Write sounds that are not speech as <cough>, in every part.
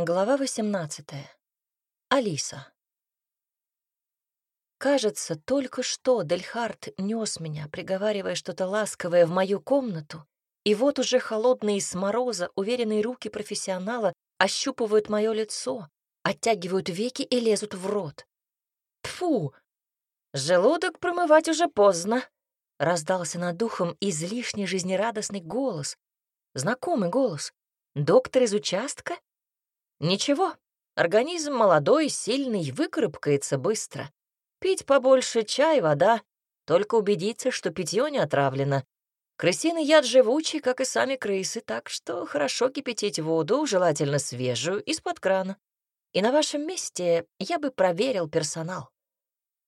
Глава 18. Алиса. Кажется, только что Дельхарт нес меня, приговаривая что-то ласковое в мою комнату, и вот уже холодные с мороза уверенные руки профессионала ощупывают мое лицо, оттягивают веки и лезут в рот. Тфу! Желудок промывать уже поздно, раздался над духом излишне жизнерадостный голос. Знакомый голос. Доктор из участка? Ничего, организм молодой, сильный, выкарабкается быстро. Пить побольше чай, вода, только убедиться, что питье не отравлено. Крысиный яд живучий, как и сами крысы, так что хорошо кипятить воду, желательно свежую, из-под крана. И на вашем месте я бы проверил персонал.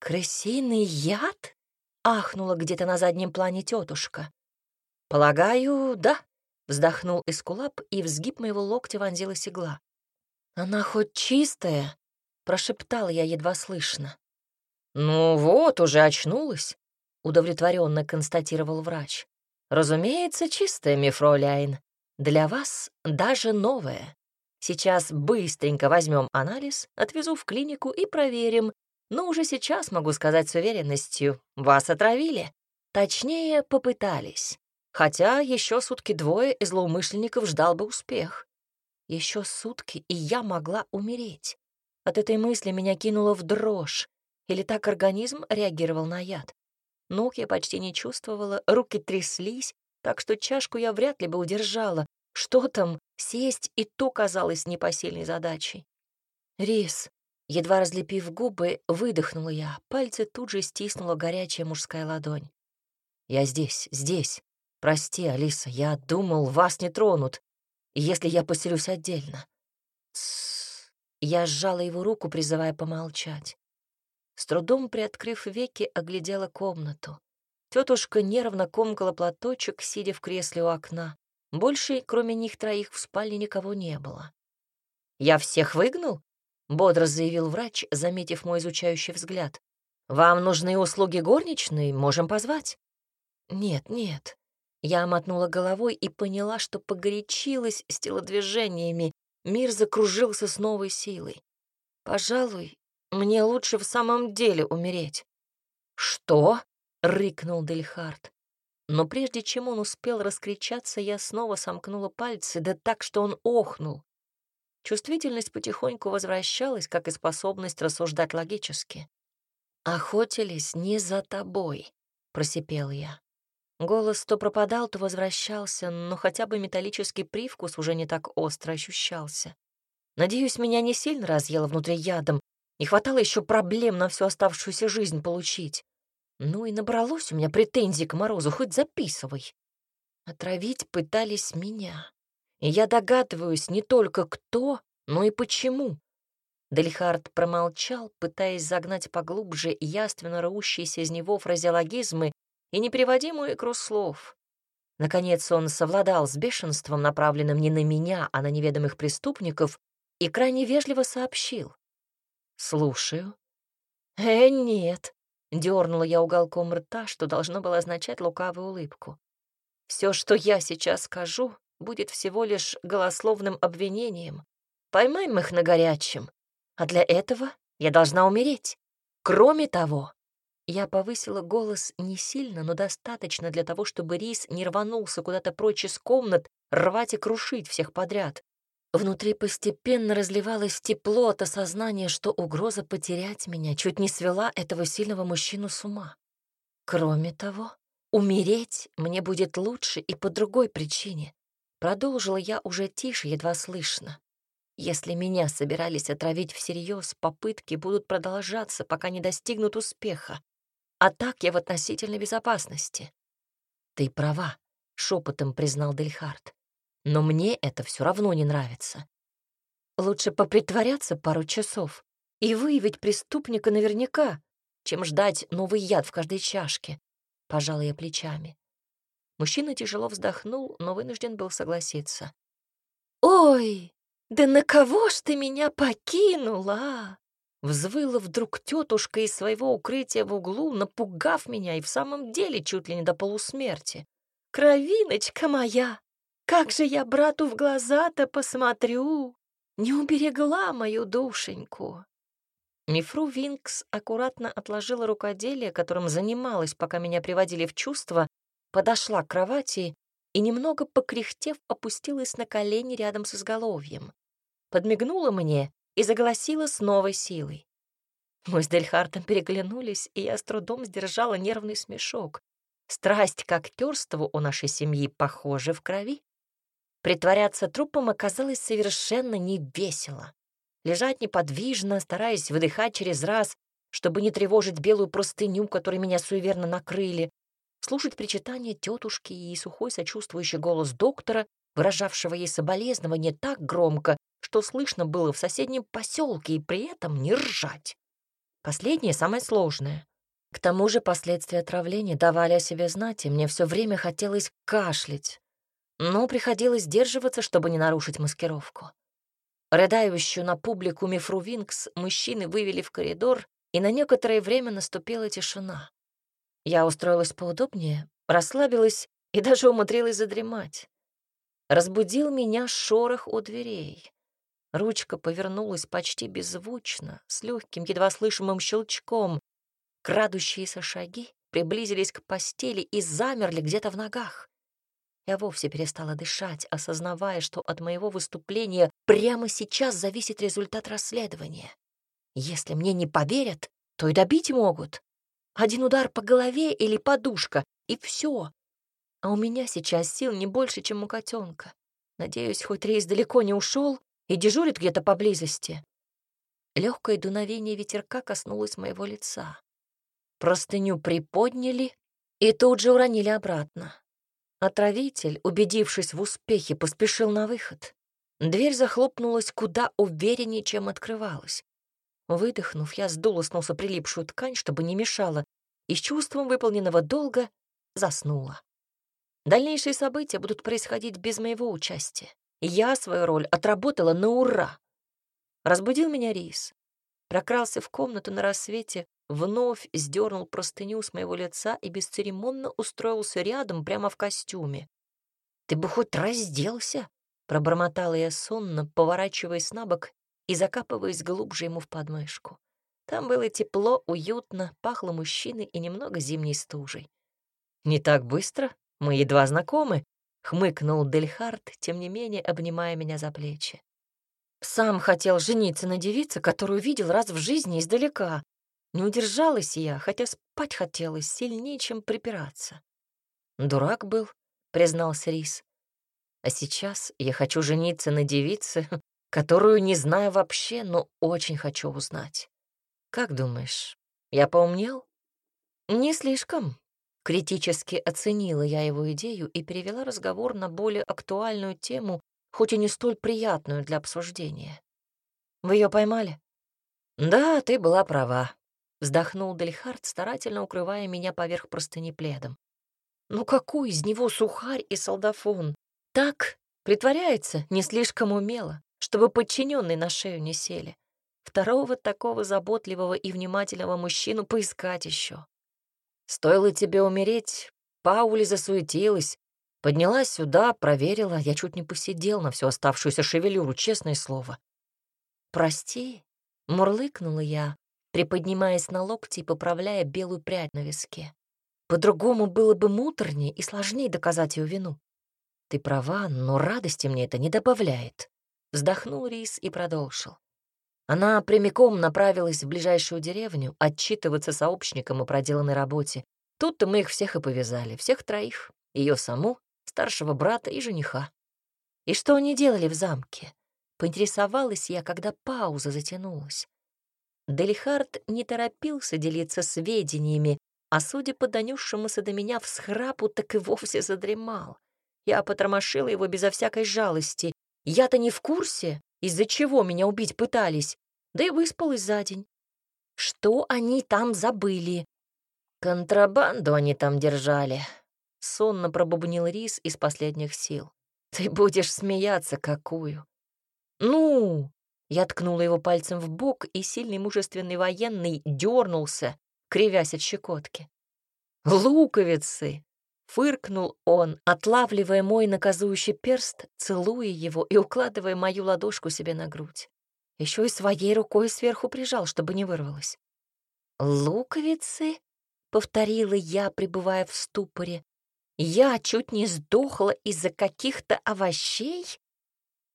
«Крысиный яд?» — ахнула где-то на заднем плане тетушка. «Полагаю, да», — вздохнул Эскулап, и в сгиб моего локтя вонзилась игла. «Она хоть чистая?» — прошептала я едва слышно. «Ну вот, уже очнулась», — удовлетворенно констатировал врач. «Разумеется, чистая, мифроляйн. Для вас даже новая. Сейчас быстренько возьмем анализ, отвезу в клинику и проверим. Но уже сейчас могу сказать с уверенностью, вас отравили. Точнее, попытались. Хотя еще сутки двое злоумышленников ждал бы успех. Еще сутки, и я могла умереть. От этой мысли меня кинуло в дрожь. Или так организм реагировал на яд? Ног я почти не чувствовала, руки тряслись, так что чашку я вряд ли бы удержала. Что там, сесть и то казалось непосильной задачей. Рис, едва разлепив губы, выдохнула я, пальцы тут же стиснула горячая мужская ладонь. «Я здесь, здесь. Прости, Алиса, я думал, вас не тронут если я поселюсь отдельно. Тссс. Я сжала его руку, призывая помолчать. С трудом приоткрыв веки, оглядела комнату. Тетушка нервно комкала платочек, сидя в кресле у окна. Больше, кроме них троих, в спальне никого не было. «Я всех выгнал?» — бодро заявил врач, заметив мой изучающий взгляд. «Вам нужны услуги горничной? Можем позвать?» «Нет, нет», я мотнула головой и поняла, что погорячилась с телодвижениями. Мир закружился с новой силой. Пожалуй, мне лучше в самом деле умереть. «Что?» — рыкнул Дельхард. Но прежде чем он успел раскричаться, я снова сомкнула пальцы, да так, что он охнул. Чувствительность потихоньку возвращалась, как и способность рассуждать логически. «Охотились не за тобой», — просипел я. Голос то пропадал, то возвращался, но хотя бы металлический привкус уже не так остро ощущался. Надеюсь, меня не сильно разъело внутри ядом, не хватало еще проблем на всю оставшуюся жизнь получить. Ну и набралось у меня претензий к Морозу, хоть записывай. Отравить пытались меня. И я догадываюсь не только кто, но и почему. Дельхард промолчал, пытаясь загнать поглубже яственно рвущиеся из него фразеологизмы и непереводимую игру слов. Наконец он совладал с бешенством, направленным не на меня, а на неведомых преступников, и крайне вежливо сообщил. «Слушаю». «Э, нет», — дернула я уголком рта, что должно было означать лукавую улыбку. «Все, что я сейчас скажу, будет всего лишь голословным обвинением. Поймаем их на горячем, а для этого я должна умереть. Кроме того, я повысила голос не сильно, но достаточно для того, чтобы Рис не рванулся куда-то прочь из комнат, рвать и крушить всех подряд. Внутри постепенно разливалось тепло от осознания, что угроза потерять меня чуть не свела этого сильного мужчину с ума. Кроме того, умереть мне будет лучше и по другой причине. Продолжила я уже тише, едва слышно. Если меня собирались отравить всерьез, попытки будут продолжаться, пока не достигнут успеха. А так я в относительной безопасности. Ты права, шепотом признал Дельхард. Но мне это все равно не нравится. Лучше попритворяться пару часов и выявить преступника наверняка, чем ждать новый яд в каждой чашке. Пожал я плечами. Мужчина тяжело вздохнул, но вынужден был согласиться. «Ой, да на кого ж ты меня покинула?» Взвыла вдруг тетушка из своего укрытия в углу, напугав меня и в самом деле чуть ли не до полусмерти. «Кровиночка моя! Как же я брату в глаза-то посмотрю! не уберегла мою душеньку. Мифру Винкс аккуратно отложила рукоделие, которым занималась, пока меня приводили в чувство, подошла к кровати и, немного покряхтев, опустилась на колени рядом с изголовьем. Подмигнула мне и заголосила с новой силой. Мы с Дельхартом переглянулись, и я с трудом сдержала нервный смешок. Страсть к актерству у нашей семьи, похожа в крови. Притворяться трупом оказалось совершенно не весело. Лежать неподвижно, стараясь выдыхать через раз, чтобы не тревожить белую простыню, которой меня суеверно накрыли, слушать причитания тетушки и сухой сочувствующий голос доктора, выражавшего ей соболезнование так громко, что слышно было в соседнем поселке, и при этом не ржать. Последнее самое сложное. К тому же последствия отравления давали о себе знать, и мне все время хотелось кашлять. Но приходилось сдерживаться, чтобы не нарушить маскировку. Рыдающую на публику Мифру Винкс мужчины вывели в коридор, и на некоторое время наступила тишина. Я устроилась поудобнее, расслабилась и даже умудрилась задремать. Разбудил меня шорох у дверей. Ручка повернулась почти беззвучно, с легким, едва слышимым щелчком. Крадущиеся шаги приблизились к постели и замерли где-то в ногах. Я вовсе перестала дышать, осознавая, что от моего выступления прямо сейчас зависит результат расследования. Если мне не поверят, то и добить могут. Один удар по голове или подушка, и все. А у меня сейчас сил не больше, чем у котенка. Надеюсь, хоть рейс далеко не ушел и дежурит где-то поблизости. Легкое дуновение ветерка коснулось моего лица. Простыню приподняли и тут же уронили обратно. Отравитель, убедившись в успехе, поспешил на выход. Дверь захлопнулась куда увереннее, чем открывалась. Выдохнув, я сдула с носа прилипшую ткань, чтобы не мешала, и с чувством выполненного долга заснула. Дальнейшие события будут происходить без моего участия. Я свою роль отработала на ура. Разбудил меня Рис. Прокрался в комнату на рассвете, вновь сдернул простыню с моего лица и бесцеремонно устроился рядом прямо в костюме. «Ты бы хоть разделся!» — пробормотала я сонно, поворачиваясь на бок и закапываясь глубже ему в подмышку. Там было тепло, уютно, пахло мужчиной и немного зимней стужей. «Не так быстро? Мы едва знакомы», — хмыкнул Дельхард, тем не менее обнимая меня за плечи. «Сам хотел жениться на девице, которую видел раз в жизни издалека. Не удержалась я, хотя спать хотелось сильнее, чем припираться». «Дурак был», — признался Рис. «А сейчас я хочу жениться на девице, <laughs> которую не знаю вообще, но очень хочу узнать. Как думаешь, я поумнел? Не слишком. Критически оценила я его идею и перевела разговор на более актуальную тему, хоть и не столь приятную для обсуждения. Вы ее поймали? Да, ты была права. Вздохнул Дельхард, старательно укрывая меня поверх простыни пледом. Ну какой из него сухарь и солдафон? Так, притворяется, не слишком умело чтобы подчиненные на шею не сели. Второго такого заботливого и внимательного мужчину поискать еще. Стоило тебе умереть, Паули засуетилась, поднялась сюда, проверила, я чуть не посидел на всю оставшуюся шевелюру, честное слово. «Прости», — мурлыкнула я, приподнимаясь на локти и поправляя белую прядь на виске. По-другому было бы муторнее и сложнее доказать ее вину. Ты права, но радости мне это не добавляет. Вздохнул Рис и продолжил. Она прямиком направилась в ближайшую деревню отчитываться сообщникам о проделанной работе. Тут-то мы их всех и повязали, всех троих. Ее саму, старшего брата и жениха. И что они делали в замке? Поинтересовалась я, когда пауза затянулась. Делихард не торопился делиться сведениями, а, судя по донесшемуся до меня всхрапу, так и вовсе задремал. Я потормошила его безо всякой жалости, я-то не в курсе, из-за чего меня убить пытались, да и выспалась за день. Что они там забыли? Контрабанду они там держали. Сонно пробубнил Рис из последних сил. Ты будешь смеяться, какую. Ну, я ткнула его пальцем в бок, и сильный мужественный военный дернулся, кривясь от щекотки. Луковицы! Фыркнул он, отлавливая мой наказующий перст, целуя его и укладывая мою ладошку себе на грудь. Еще и своей рукой сверху прижал, чтобы не вырвалось. «Луковицы?» — повторила я, пребывая в ступоре. «Я чуть не сдохла из-за каких-то овощей?»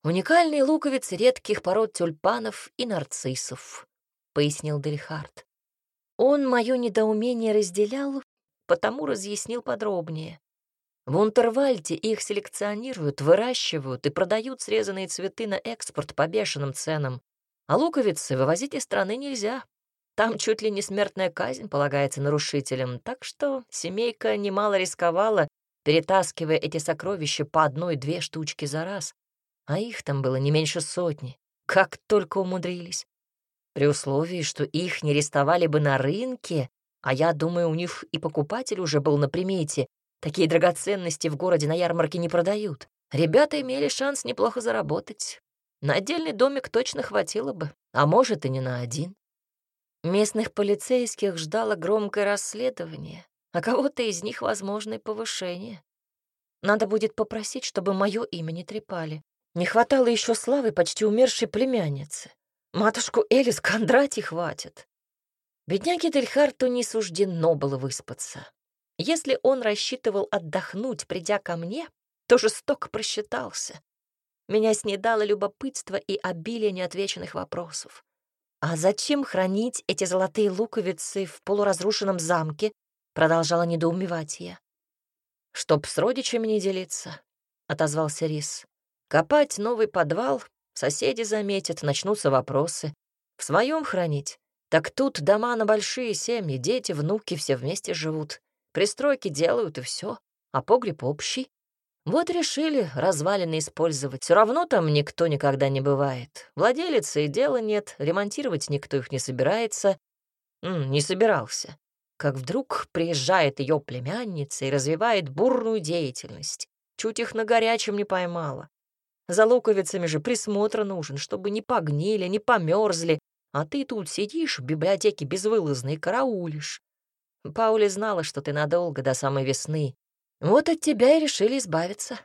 «Уникальные луковицы редких пород тюльпанов и нарциссов», — пояснил Дельхард. Он мое недоумение разделял, потому разъяснил подробнее. В Унтервальде их селекционируют, выращивают и продают срезанные цветы на экспорт по бешеным ценам. А луковицы вывозить из страны нельзя. Там чуть ли не смертная казнь полагается нарушителям, так что семейка немало рисковала, перетаскивая эти сокровища по одной-две штучки за раз. А их там было не меньше сотни. Как только умудрились. При условии, что их не рестовали бы на рынке, а я думаю, у них и покупатель уже был на примете. Такие драгоценности в городе на ярмарке не продают. Ребята имели шанс неплохо заработать. На отдельный домик точно хватило бы, а может и не на один. Местных полицейских ждало громкое расследование, а кого-то из них возможное повышение. Надо будет попросить, чтобы мое имя не трепали. Не хватало еще славы почти умершей племянницы. Матушку Элис Кондрати хватит. Бедняге Дельхарту не суждено было выспаться. Если он рассчитывал отдохнуть, придя ко мне, то жестоко просчитался. Меня снедало любопытство и обилие неотвеченных вопросов. «А зачем хранить эти золотые луковицы в полуразрушенном замке?» — продолжала недоумевать я. «Чтоб с родичами не делиться», — отозвался Рис. «Копать новый подвал, соседи заметят, начнутся вопросы. В своем хранить. Так тут дома на большие семьи, дети, внуки все вместе живут. Пристройки делают и все, а погреб общий. Вот решили развалины использовать. Все равно там никто никогда не бывает. Владелицы и дела нет, ремонтировать никто их не собирается. -м, не собирался. Как вдруг приезжает ее племянница и развивает бурную деятельность. Чуть их на горячем не поймала. За луковицами же присмотр нужен, чтобы не погнили, не померзли, а ты тут сидишь в библиотеке безвылазно караулишь. Паули знала, что ты надолго, до самой весны. Вот от тебя и решили избавиться.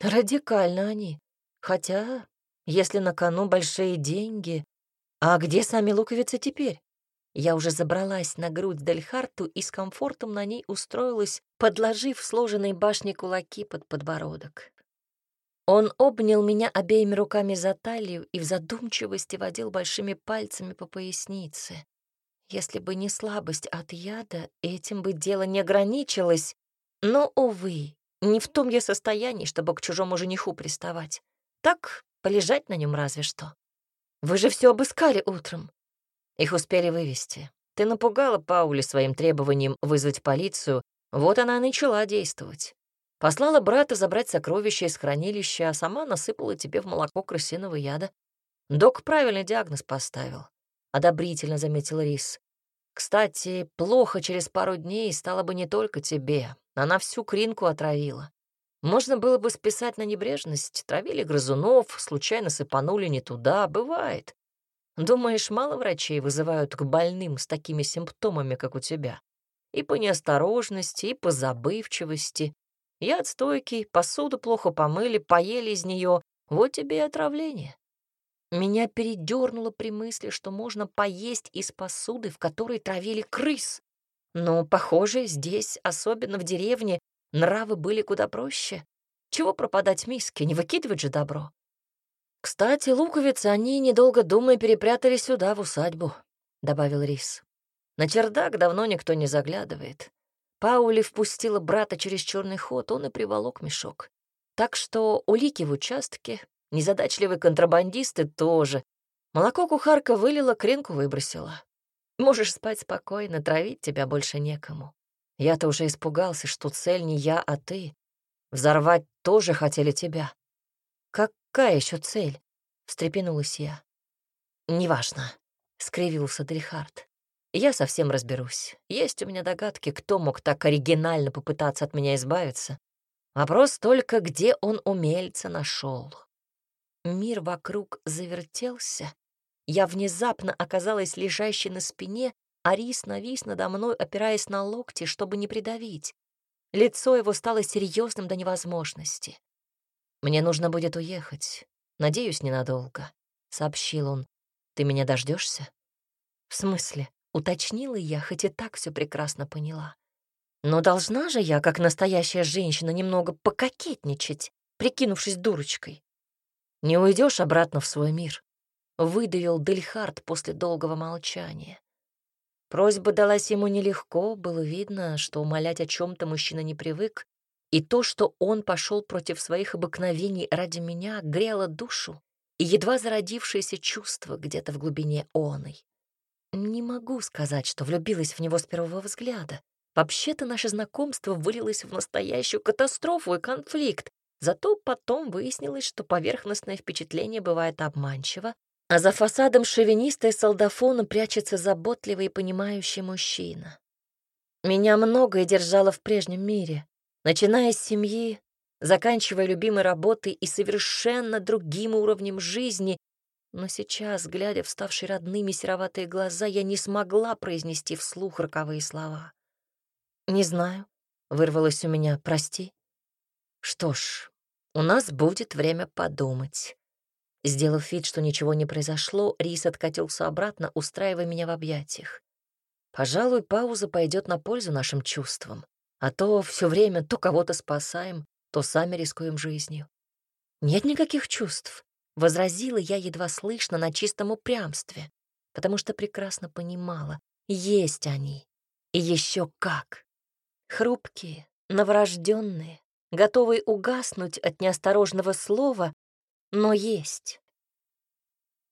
Радикально они. Хотя, если на кону большие деньги... А где сами луковицы теперь? Я уже забралась на грудь Дельхарту и с комфортом на ней устроилась, подложив сложенные башни кулаки под подбородок. Он обнял меня обеими руками за талию и в задумчивости водил большими пальцами по пояснице. Если бы не слабость от яда, этим бы дело не ограничилось. Но, увы, не в том я состоянии, чтобы к чужому жениху приставать. Так, полежать на нем разве что. Вы же все обыскали утром. Их успели вывести. Ты напугала Паули своим требованием вызвать полицию, вот она и начала действовать. Послала брата забрать сокровища из хранилища, а сама насыпала тебе в молоко крысиного яда. Док правильный диагноз поставил. Одобрительно заметил Рис. Кстати, плохо через пару дней стало бы не только тебе. Она всю кринку отравила. Можно было бы списать на небрежность. Травили грызунов, случайно сыпанули не туда. Бывает. Думаешь, мало врачей вызывают к больным с такими симптомами, как у тебя? И по неосторожности, и по забывчивости, Яд стойкий, посуду плохо помыли, поели из нее. Вот тебе и отравление. Меня передернуло при мысли, что можно поесть из посуды, в которой травили крыс. Но, похоже, здесь, особенно в деревне, нравы были куда проще. Чего пропадать миски, не выкидывать же добро. Кстати, луковицы они, недолго думая, перепрятали сюда, в усадьбу, — добавил Рис. На чердак давно никто не заглядывает. Паули впустила брата через черный ход, он и приволок мешок. Так что улики в участке, незадачливые контрабандисты тоже. Молоко кухарка вылила, кринку выбросила. Можешь спать спокойно, травить тебя больше некому. Я-то уже испугался, что цель не я, а ты. Взорвать тоже хотели тебя. Какая еще цель? встрепенулась я. Неважно, скривился Дрихард. Я совсем разберусь. Есть у меня догадки, кто мог так оригинально попытаться от меня избавиться. Вопрос только, где он умельца нашел. Мир вокруг завертелся. Я внезапно оказалась лежащей на спине, а Рис навис надо мной, опираясь на локти, чтобы не придавить. Лицо его стало серьезным до невозможности. «Мне нужно будет уехать. Надеюсь, ненадолго», — сообщил он. «Ты меня дождешься? «В смысле?» — уточнила я, хоть и так все прекрасно поняла. «Но должна же я, как настоящая женщина, немного пококетничать, прикинувшись дурочкой. Не уйдешь обратно в свой мир», — выдавил Дельхард после долгого молчания. Просьба далась ему нелегко, было видно, что умолять о чем то мужчина не привык, и то, что он пошел против своих обыкновений ради меня, грело душу и едва зародившееся чувство где-то в глубине оной. Не могу сказать, что влюбилась в него с первого взгляда. Вообще-то наше знакомство вылилось в настоящую катастрофу и конфликт, зато потом выяснилось, что поверхностное впечатление бывает обманчиво, а за фасадом шовиниста и солдафона прячется заботливый и понимающий мужчина. Меня многое держало в прежнем мире, начиная с семьи, заканчивая любимой работой и совершенно другим уровнем жизни, но сейчас, глядя в ставшие родными сероватые глаза, я не смогла произнести вслух роковые слова. «Не знаю», — вырвалось у меня, — «прости». «Что ж, у нас будет время подумать». Сделав вид, что ничего не произошло, Рис откатился обратно, устраивая меня в объятиях. Пожалуй, пауза пойдет на пользу нашим чувствам, а то все время то кого-то спасаем, то сами рискуем жизнью. Нет никаких чувств, возразила я едва слышно на чистом упрямстве, потому что прекрасно понимала, есть они, и еще как. Хрупкие, новорожденные, готовые угаснуть от неосторожного слова, но есть.